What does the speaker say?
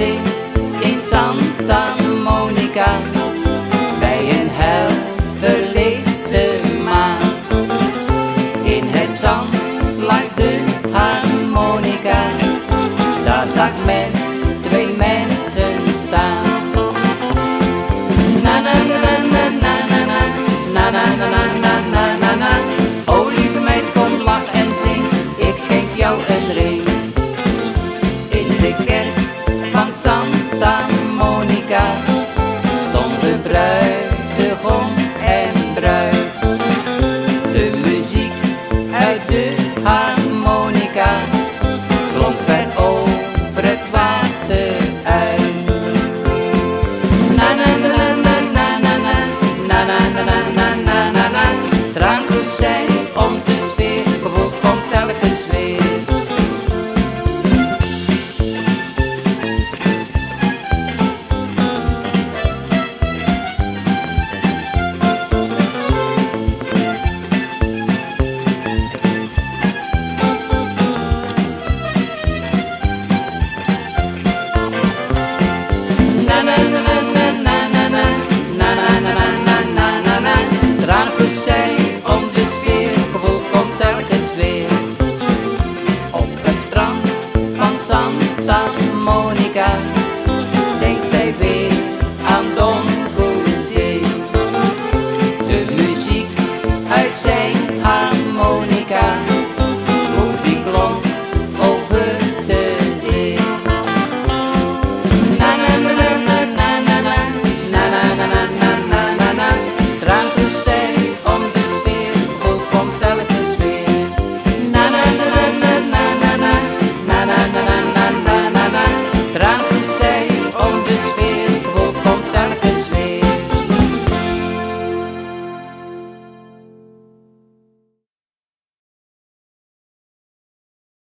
in Santa Monica bij een helder de maan. In het zand lag de harmonica, daar zag men twee mensen staan. Na na na na na na na na na na na na na na. O lieve meid, kom lach en zing, ik schenk jou een ring. Santa Mónica. Jamaica.